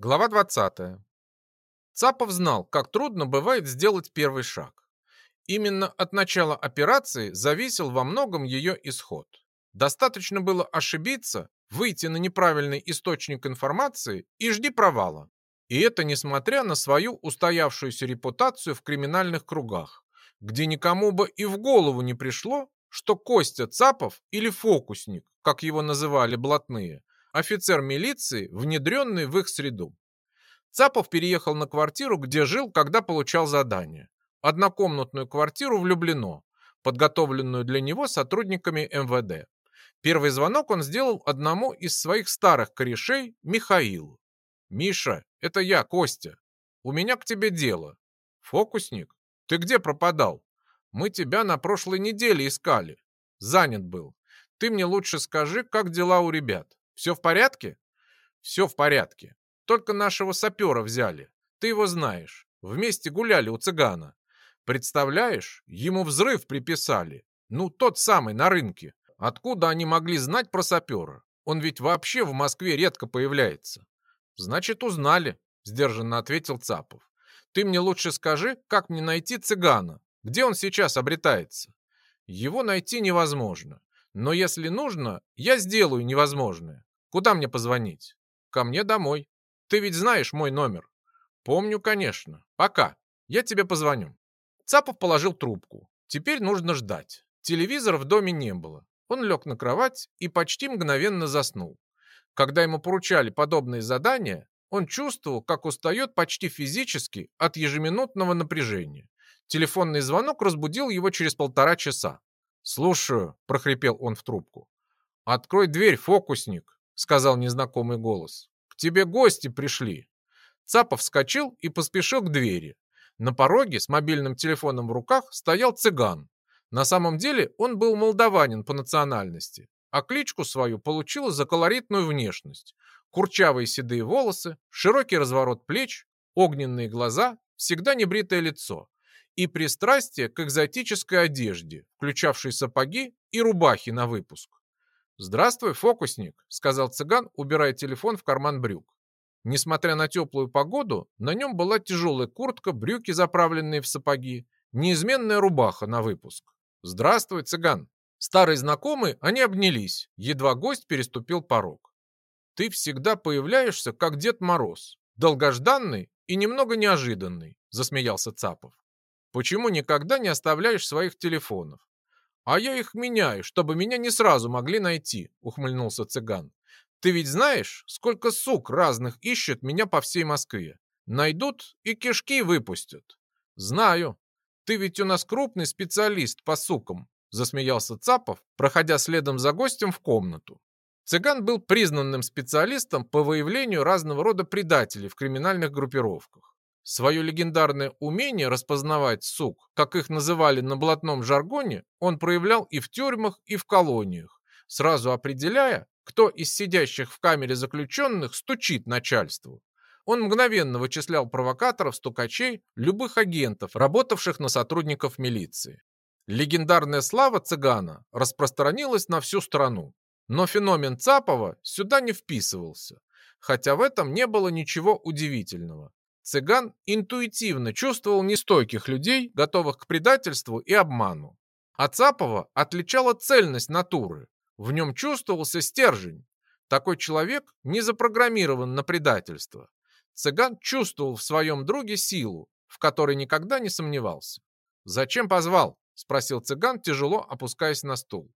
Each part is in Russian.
Глава 20. Цапов знал, как трудно бывает сделать первый шаг. Именно от начала операции зависел во многом ее исход. Достаточно было ошибиться, выйти на неправильный источник информации и жди провала. И это несмотря на свою устоявшуюся репутацию в криминальных кругах, где никому бы и в голову не пришло, что Костя Цапов или фокусник, как его называли блатные, офицер милиции, внедренный в их среду. Цапов переехал на квартиру, где жил, когда получал задание. Однокомнатную квартиру влюблено, подготовленную для него сотрудниками МВД. Первый звонок он сделал одному из своих старых корешей, Михаилу. «Миша, это я, Костя. У меня к тебе дело. Фокусник, ты где пропадал? Мы тебя на прошлой неделе искали. Занят был. Ты мне лучше скажи, как дела у ребят. Все в порядке? Все в порядке. Только нашего сапера взяли. Ты его знаешь. Вместе гуляли у цыгана. Представляешь, ему взрыв приписали. Ну, тот самый, на рынке. Откуда они могли знать про сапера? Он ведь вообще в Москве редко появляется. Значит, узнали, сдержанно ответил Цапов. Ты мне лучше скажи, как мне найти цыгана? Где он сейчас обретается? Его найти невозможно. Но если нужно, я сделаю невозможное. Куда мне позвонить? Ко мне домой. Ты ведь знаешь мой номер. Помню, конечно. Пока. Я тебе позвоню. Цапов положил трубку. Теперь нужно ждать. Телевизора в доме не было. Он лег на кровать и почти мгновенно заснул. Когда ему поручали подобные задания, он чувствовал, как устает почти физически от ежеминутного напряжения. Телефонный звонок разбудил его через полтора часа. «Слушаю», — прохрипел он в трубку. «Открой дверь, фокусник», сказал незнакомый голос. «К тебе гости пришли». Цапов вскочил и поспешил к двери. На пороге с мобильным телефоном в руках стоял цыган. На самом деле он был молдаванин по национальности, а кличку свою получил за колоритную внешность. Курчавые седые волосы, широкий разворот плеч, огненные глаза, всегда небритое лицо и пристрастие к экзотической одежде, включавшей сапоги и рубахи на выпуск. «Здравствуй, фокусник», — сказал цыган, убирая телефон в карман брюк. Несмотря на теплую погоду, на нем была тяжелая куртка, брюки, заправленные в сапоги, неизменная рубаха на выпуск. «Здравствуй, цыган!» Старый знакомый, они обнялись, едва гость переступил порог. «Ты всегда появляешься, как Дед Мороз, долгожданный и немного неожиданный», — засмеялся Цапов. «Почему никогда не оставляешь своих телефонов? «А я их меняю, чтобы меня не сразу могли найти», — ухмыльнулся цыган. «Ты ведь знаешь, сколько сук разных ищет меня по всей Москве? Найдут и кишки выпустят». «Знаю. Ты ведь у нас крупный специалист по сукам», — засмеялся Цапов, проходя следом за гостем в комнату. Цыган был признанным специалистом по выявлению разного рода предателей в криминальных группировках. Свое легендарное умение распознавать сук, как их называли на блатном жаргоне, он проявлял и в тюрьмах, и в колониях, сразу определяя, кто из сидящих в камере заключенных стучит начальству. Он мгновенно вычислял провокаторов, стукачей, любых агентов, работавших на сотрудников милиции. Легендарная слава цыгана распространилась на всю страну. Но феномен Цапова сюда не вписывался, хотя в этом не было ничего удивительного. Цыган интуитивно чувствовал нестойких людей, готовых к предательству и обману. А Цапова отличала цельность натуры. В нем чувствовался стержень. Такой человек не запрограммирован на предательство. Цыган чувствовал в своем друге силу, в которой никогда не сомневался. «Зачем позвал?» – спросил цыган, тяжело опускаясь на стул.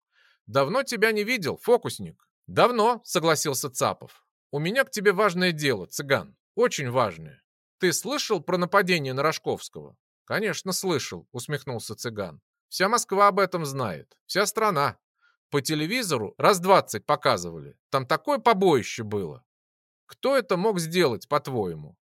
«Давно тебя не видел, фокусник». «Давно», – согласился Цапов. «У меня к тебе важное дело, цыган. Очень важное. Ты слышал про нападение на Рожковского? Конечно, слышал, усмехнулся цыган. Вся Москва об этом знает. Вся страна. По телевизору раз двадцать показывали. Там такое побоище было. Кто это мог сделать, по-твоему?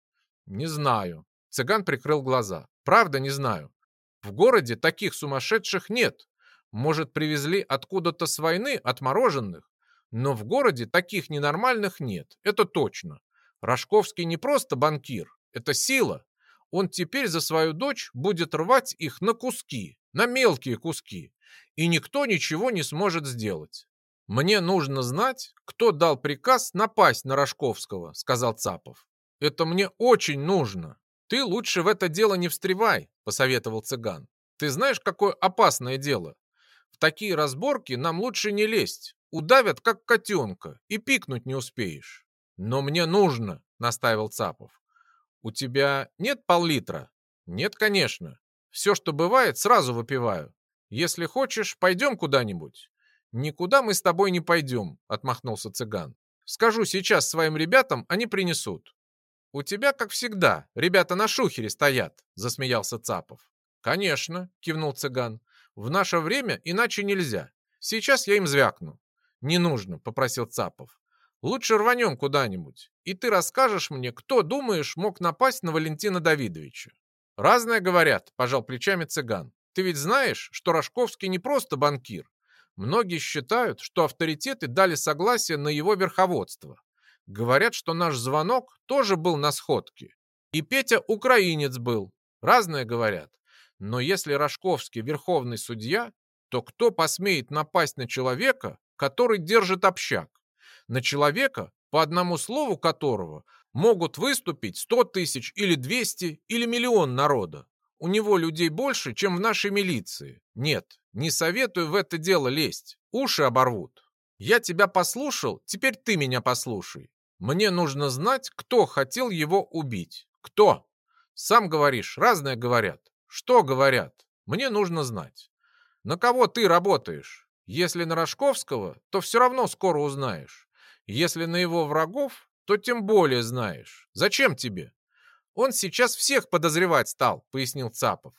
Не знаю. Цыган прикрыл глаза. Правда, не знаю. В городе таких сумасшедших нет. Может, привезли откуда-то с войны отмороженных? Но в городе таких ненормальных нет. Это точно. Рожковский не просто банкир. Это сила. Он теперь за свою дочь будет рвать их на куски, на мелкие куски, и никто ничего не сможет сделать. «Мне нужно знать, кто дал приказ напасть на Рожковского», — сказал Цапов. Это мне очень нужно. Ты лучше в это дело не встревай, посоветовал цыган. Ты знаешь, какое опасное дело? В такие разборки нам лучше не лезть. Удавят, как котенка, и пикнуть не успеешь. Но мне нужно, настаивал Цапов. У тебя нет пол-литра? Нет, конечно. Все, что бывает, сразу выпиваю. Если хочешь, пойдем куда-нибудь. Никуда мы с тобой не пойдем, отмахнулся цыган. Скажу сейчас своим ребятам, они принесут. «У тебя, как всегда, ребята на шухере стоят», — засмеялся Цапов. «Конечно», — кивнул цыган. «В наше время иначе нельзя. Сейчас я им звякну». «Не нужно», — попросил Цапов. «Лучше рванем куда-нибудь, и ты расскажешь мне, кто, думаешь, мог напасть на Валентина Давидовича». «Разное говорят», — пожал плечами цыган. «Ты ведь знаешь, что Рожковский не просто банкир. Многие считают, что авторитеты дали согласие на его верховодство. Говорят, что наш звонок тоже был на сходке. И Петя украинец был. Разное говорят. Но если Рожковский верховный судья, то кто посмеет напасть на человека, который держит общак? На человека, по одному слову которого могут выступить 100 тысяч или 200 или миллион народа. У него людей больше, чем в нашей милиции. Нет, не советую в это дело лезть. Уши оборвут. Я тебя послушал, теперь ты меня послушай. Мне нужно знать, кто хотел его убить. Кто? Сам говоришь, разное говорят. Что говорят? Мне нужно знать. На кого ты работаешь? Если на Рожковского, то все равно скоро узнаешь. Если на его врагов, то тем более знаешь. Зачем тебе? Он сейчас всех подозревать стал, пояснил Цапов.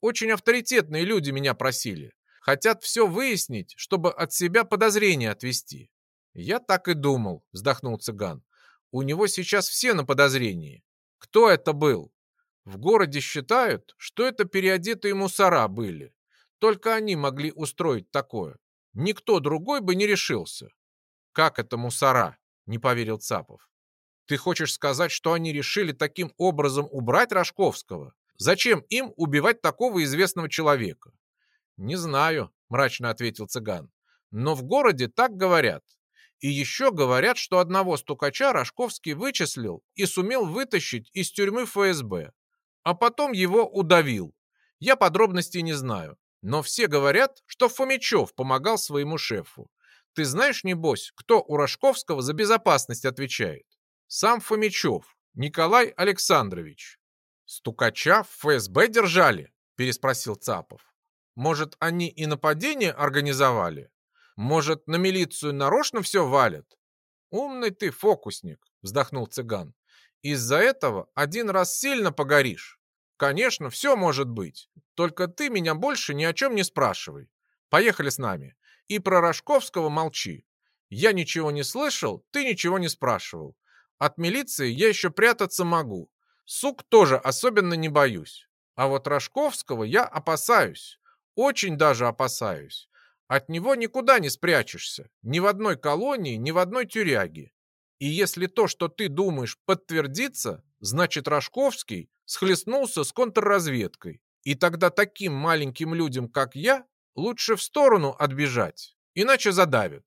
Очень авторитетные люди меня просили. Хотят все выяснить, чтобы от себя подозрения отвести. Я так и думал, вздохнул цыган. У него сейчас все на подозрении. Кто это был? В городе считают, что это переодетые мусора были. Только они могли устроить такое. Никто другой бы не решился. Как это мусора? Не поверил Цапов. Ты хочешь сказать, что они решили таким образом убрать Рожковского? Зачем им убивать такого известного человека? Не знаю, мрачно ответил цыган. Но в городе так говорят. И еще говорят, что одного стукача Рожковский вычислил и сумел вытащить из тюрьмы ФСБ, а потом его удавил. Я подробностей не знаю, но все говорят, что Фомичев помогал своему шефу. Ты знаешь, небось, кто у Рожковского за безопасность отвечает? Сам Фомичев, Николай Александрович. Стукача в ФСБ держали? Переспросил Цапов. Может, они и нападение организовали? Может, на милицию нарочно все валят? Умный ты фокусник, вздохнул цыган. Из-за этого один раз сильно погоришь. Конечно, все может быть. Только ты меня больше ни о чем не спрашивай. Поехали с нами. И про Рожковского молчи. Я ничего не слышал, ты ничего не спрашивал. От милиции я еще прятаться могу. Сук тоже особенно не боюсь. А вот Рожковского я опасаюсь. Очень даже опасаюсь. От него никуда не спрячешься, ни в одной колонии, ни в одной тюряге. И если то, что ты думаешь, подтвердится, значит Рожковский схлестнулся с контрразведкой. И тогда таким маленьким людям, как я, лучше в сторону отбежать, иначе задавят.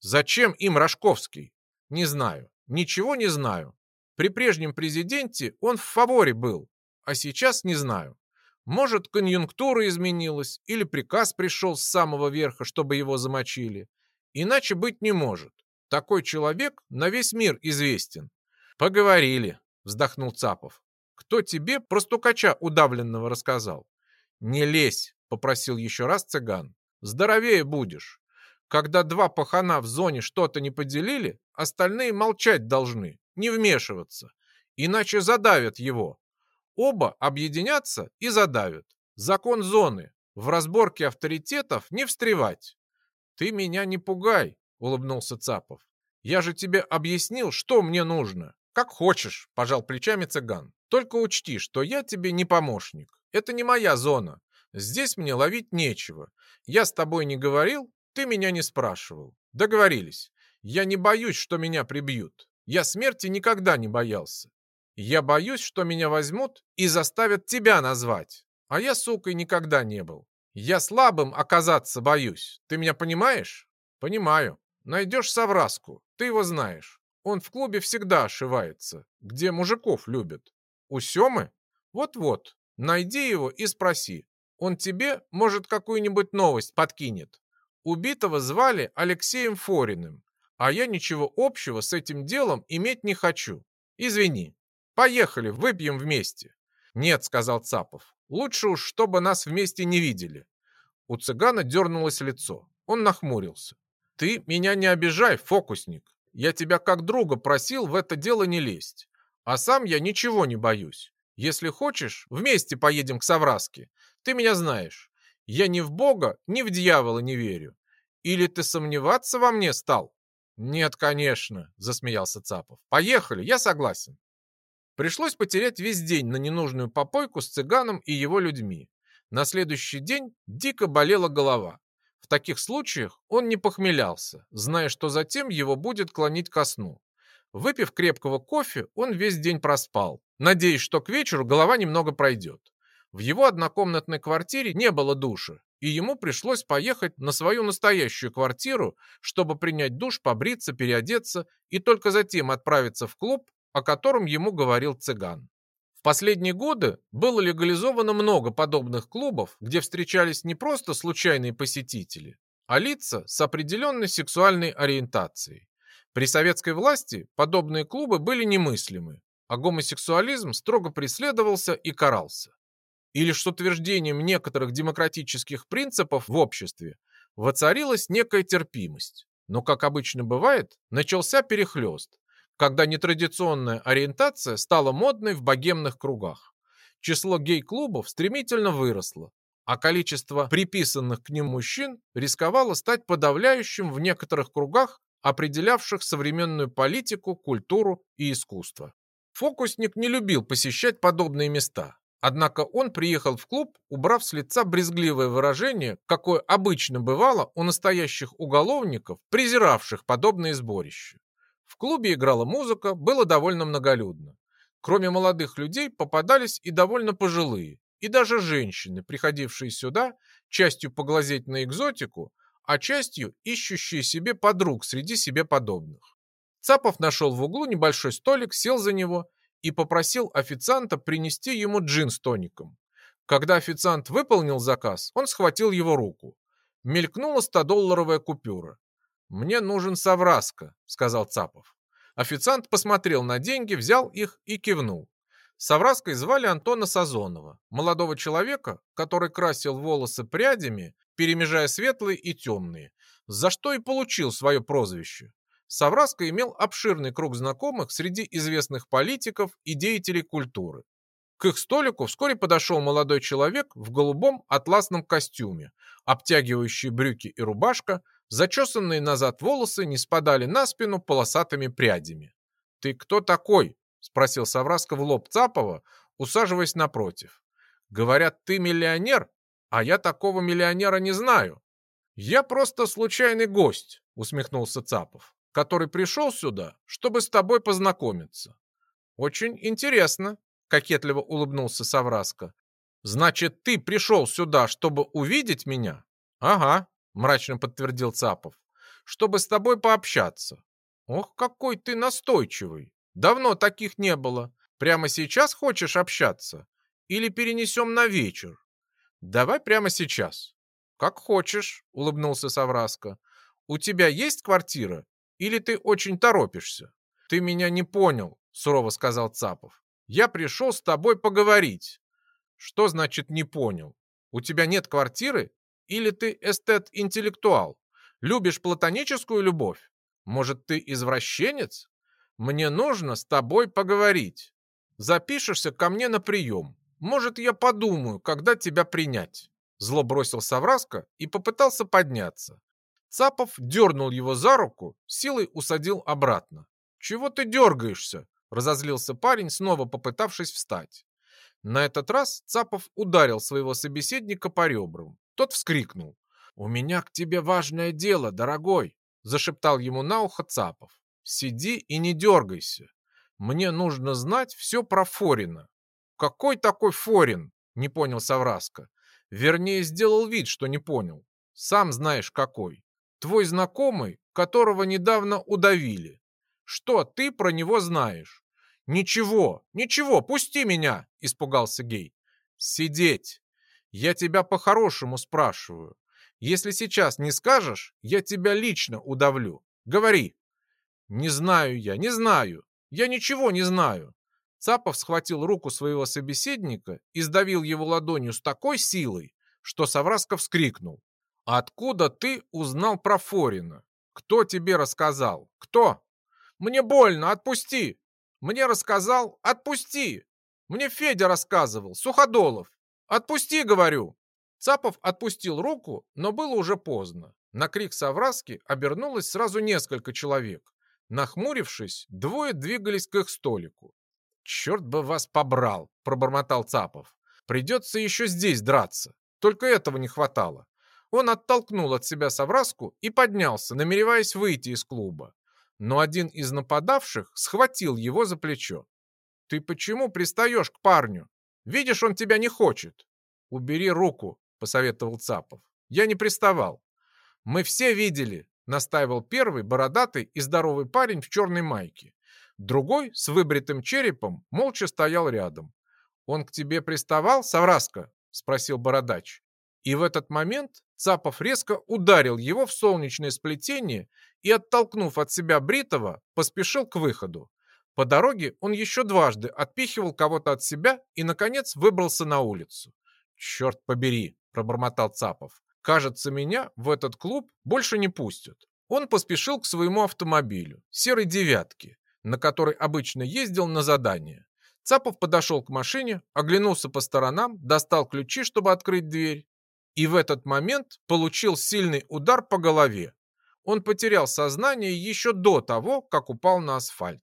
Зачем им Рожковский? Не знаю, ничего не знаю. При прежнем президенте он в фаворе был, а сейчас не знаю. Может, конъюнктура изменилась или приказ пришел с самого верха, чтобы его замочили. Иначе быть не может. Такой человек на весь мир известен. Поговорили, вздохнул Цапов. Кто тебе про стукача удавленного рассказал? Не лезь, попросил еще раз цыган. Здоровее будешь. Когда два пахана в зоне что-то не поделили, остальные молчать должны, не вмешиваться. Иначе задавят его, Оба объединятся и задавят. Закон зоны. В разборке авторитетов не встревать. Ты меня не пугай, улыбнулся Цапов. Я же тебе объяснил, что мне нужно. Как хочешь, пожал плечами цыган. Только учти, что я тебе не помощник. Это не моя зона. Здесь мне ловить нечего. Я с тобой не говорил, ты меня не спрашивал. Договорились. Я не боюсь, что меня прибьют. Я смерти никогда не боялся. Я боюсь, что меня возьмут и заставят тебя назвать. А я, сукой, никогда не был. Я слабым оказаться боюсь. Ты меня понимаешь? Понимаю. Найдешь совраску. Ты его знаешь. Он в клубе всегда ошивается, где мужиков любят. У Семы? Вот-вот, найди его и спроси. Он тебе, может, какую-нибудь новость подкинет. Убитого звали Алексеем Фориным, а я ничего общего с этим делом иметь не хочу. Извини. Поехали, выпьем вместе. Нет, сказал Цапов. Лучше уж, чтобы нас вместе не видели. У цыгана дернулось лицо. Он нахмурился. Ты меня не обижай, фокусник. Я тебя как друга просил в это дело не лезть. А сам я ничего не боюсь. Если хочешь, вместе поедем к Савраске. Ты меня знаешь. Я ни в Бога, ни в дьявола не верю. Или ты сомневаться во мне стал? Нет, конечно, засмеялся Цапов. Поехали, я согласен. Пришлось потерять весь день на ненужную попойку с цыганом и его людьми. На следующий день дико болела голова. В таких случаях он не похмелялся, зная, что затем его будет клонить ко сну. Выпив крепкого кофе, он весь день проспал, надеясь, что к вечеру голова немного пройдет. В его однокомнатной квартире не было душа, и ему пришлось поехать на свою настоящую квартиру, чтобы принять душ, побриться, переодеться и только затем отправиться в клуб, о котором ему говорил цыган последние годы было легализовано много подобных клубов, где встречались не просто случайные посетители, а лица с определенной сексуальной ориентацией. При советской власти подобные клубы были немыслимы, а гомосексуализм строго преследовался и карался. И лишь с утверждением некоторых демократических принципов в обществе воцарилась некая терпимость. Но, как обычно бывает, начался перехлест, когда нетрадиционная ориентация стала модной в богемных кругах. Число гей-клубов стремительно выросло, а количество приписанных к ним мужчин рисковало стать подавляющим в некоторых кругах, определявших современную политику, культуру и искусство. Фокусник не любил посещать подобные места, однако он приехал в клуб, убрав с лица брезгливое выражение, какое обычно бывало у настоящих уголовников, презиравших подобные сборища. В клубе играла музыка, было довольно многолюдно. Кроме молодых людей попадались и довольно пожилые, и даже женщины, приходившие сюда, частью поглазеть на экзотику, а частью ищущие себе подруг среди себе подобных. Цапов нашел в углу небольшой столик, сел за него и попросил официанта принести ему джин с тоником. Когда официант выполнил заказ, он схватил его руку. Мелькнула 100-долларовая купюра. «Мне нужен Савраска», — сказал Цапов. Официант посмотрел на деньги, взял их и кивнул. Савраской звали Антона Сазонова, молодого человека, который красил волосы прядями, перемежая светлые и темные, за что и получил свое прозвище. Савраска имел обширный круг знакомых среди известных политиков и деятелей культуры. К их столику вскоре подошел молодой человек в голубом атласном костюме, обтягивающие брюки и рубашка, Зачесанные назад волосы не спадали на спину полосатыми прядями. «Ты кто такой?» — спросил Савраска в лоб Цапова, усаживаясь напротив. «Говорят, ты миллионер, а я такого миллионера не знаю». «Я просто случайный гость», — усмехнулся Цапов, «который пришел сюда, чтобы с тобой познакомиться». «Очень интересно», — кокетливо улыбнулся Савраска. «Значит, ты пришел сюда, чтобы увидеть меня?» «Ага», мрачно подтвердил Цапов, чтобы с тобой пообщаться. Ох, какой ты настойчивый. Давно таких не было. Прямо сейчас хочешь общаться? Или перенесем на вечер? Давай прямо сейчас. Как хочешь, улыбнулся Савраска. У тебя есть квартира? Или ты очень торопишься? Ты меня не понял, сурово сказал Цапов. Я пришел с тобой поговорить. Что значит не понял? У тебя нет квартиры? Или ты эстет-интеллектуал? Любишь платоническую любовь? Может, ты извращенец? Мне нужно с тобой поговорить. Запишешься ко мне на прием. Может, я подумаю, когда тебя принять. Зло бросил Савраска и попытался подняться. Цапов дернул его за руку, силой усадил обратно. «Чего ты дергаешься?» – разозлился парень, снова попытавшись встать. На этот раз Цапов ударил своего собеседника по ребрам. Тот вскрикнул. «У меня к тебе важное дело, дорогой!» Зашептал ему на ухо Цапов. «Сиди и не дергайся. Мне нужно знать все про Форина». «Какой такой Форин?» Не понял Савраска. Вернее, сделал вид, что не понял. Сам знаешь какой. Твой знакомый, которого недавно удавили. Что ты про него знаешь?» «Ничего, ничего, пусти меня!» – испугался Гей. «Сидеть! Я тебя по-хорошему спрашиваю. Если сейчас не скажешь, я тебя лично удавлю. Говори!» «Не знаю я, не знаю. Я ничего не знаю». Цапов схватил руку своего собеседника и сдавил его ладонью с такой силой, что Савраска вскрикнул. «Откуда ты узнал про Форина? Кто тебе рассказал? Кто?» «Мне больно, отпусти!» «Мне рассказал, отпусти!» «Мне Федя рассказывал, Суходолов! Отпусти, говорю!» Цапов отпустил руку, но было уже поздно. На крик Савраски обернулось сразу несколько человек. Нахмурившись, двое двигались к их столику. «Черт бы вас побрал!» – пробормотал Цапов. «Придется еще здесь драться. Только этого не хватало». Он оттолкнул от себя Савраску и поднялся, намереваясь выйти из клуба. Но один из нападавших схватил его за плечо. «Ты почему пристаешь к парню? Видишь, он тебя не хочет». «Убери руку», – посоветовал Цапов. «Я не приставал». «Мы все видели», настаивал первый, бородатый и здоровый парень в черной майке. Другой, с выбритым черепом, молча стоял рядом. «Он к тебе приставал, Савраска?» – спросил бородач. И в этот момент Цапов резко ударил его в солнечное сплетение и, оттолкнув от себя Бритова, поспешил к выходу. По дороге он еще дважды отпихивал кого-то от себя и, наконец, выбрался на улицу. «Черт побери!» – пробормотал Цапов. Кажется, меня в этот клуб больше не пустят. Он поспешил к своему автомобилю, серой девятке, на которой обычно ездил на задание. Цапов подошел к машине, оглянулся по сторонам, достал ключи, чтобы открыть дверь. И в этот момент получил сильный удар по голове. Он потерял сознание еще до того, как упал на асфальт.